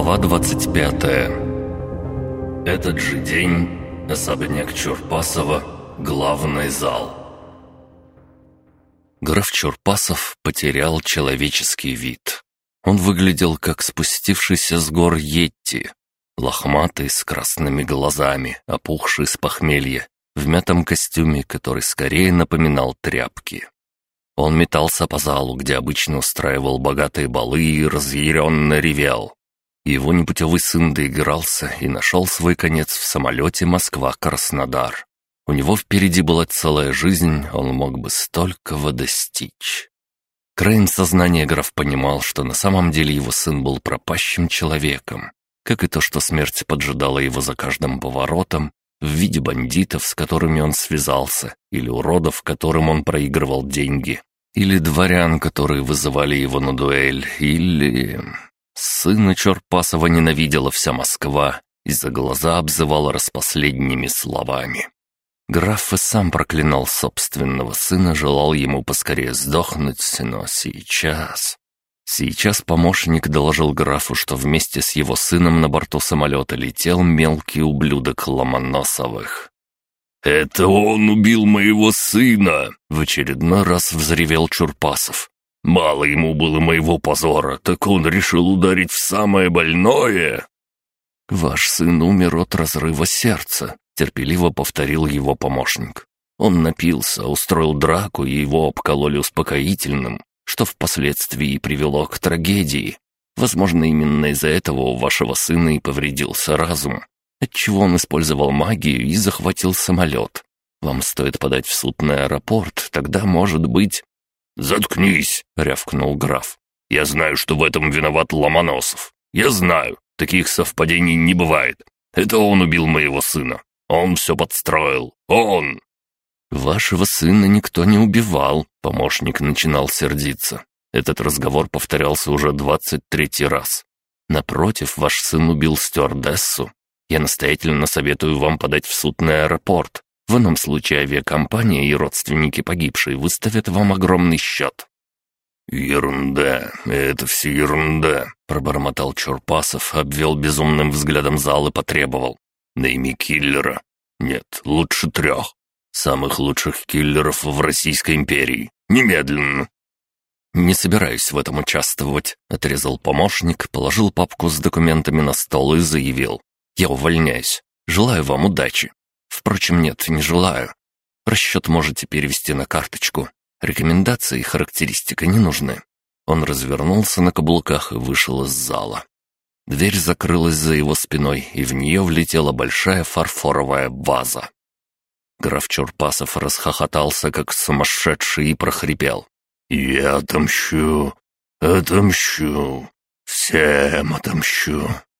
Глава 25 Этот же день, особняк Чурпасова, главный зал. Граф Чурпасов потерял человеческий вид. Он выглядел как спустившийся с гор Йетти, лохматый, с красными глазами, опухший с похмелья, в мятом костюме, который скорее напоминал тряпки. Он метался по залу, где обычно устраивал богатые балы и разъяренно ревел. Его непутевый сын доигрался и нашел свой конец в самолете Москва-Краснодар. У него впереди была целая жизнь, он мог бы столького достичь. Краем сознания граф понимал, что на самом деле его сын был пропащим человеком, как и то, что смерть поджидала его за каждым поворотом, в виде бандитов, с которыми он связался, или уродов, которым он проигрывал деньги, или дворян, которые вызывали его на дуэль, или... Сына Чорпасова ненавидела вся Москва и за глаза обзывала распоследними словами. Граф и сам проклинал собственного сына, желал ему поскорее сдохнуть, но сейчас... Сейчас помощник доложил графу, что вместе с его сыном на борту самолета летел мелкий ублюдок Ломоносовых. «Это он убил моего сына!» — в очередной раз взревел Чурпасов. Мало ему было моего позора, так он решил ударить в самое больное. «Ваш сын умер от разрыва сердца», — терпеливо повторил его помощник. Он напился, устроил драку, и его обкололи успокоительным, что впоследствии привело к трагедии. Возможно, именно из-за этого у вашего сына и повредился разум, отчего он использовал магию и захватил самолет. Вам стоит подать в суд на аэропорт, тогда, может быть, «Заткнись!» — рявкнул граф. «Я знаю, что в этом виноват Ломоносов. Я знаю, таких совпадений не бывает. Это он убил моего сына. Он все подстроил. Он!» «Вашего сына никто не убивал», — помощник начинал сердиться. Этот разговор повторялся уже двадцать третий раз. Напротив, ваш сын убил стюардессу. Я настоятельно советую вам подать в суд на аэропорт. В ином случае авиакомпания и родственники погибшей выставят вам огромный счет». «Ерунда, это все ерунда», — пробормотал Чурпасов, обвел безумным взглядом зал и потребовал. «Найми киллера. Нет, лучше трех. Самых лучших киллеров в Российской империи. Немедленно». «Не собираюсь в этом участвовать», — отрезал помощник, положил папку с документами на стол и заявил. «Я увольняюсь. Желаю вам удачи». Впрочем, нет, не желаю. Расчет можете перевести на карточку. Рекомендации и характеристика не нужны. Он развернулся на каблуках и вышел из зала. Дверь закрылась за его спиной, и в нее влетела большая фарфоровая ваза. Граф Чурпасов расхохотался, как сумасшедший, и прохрипел. «Я отомщу, отомщу, всем отомщу.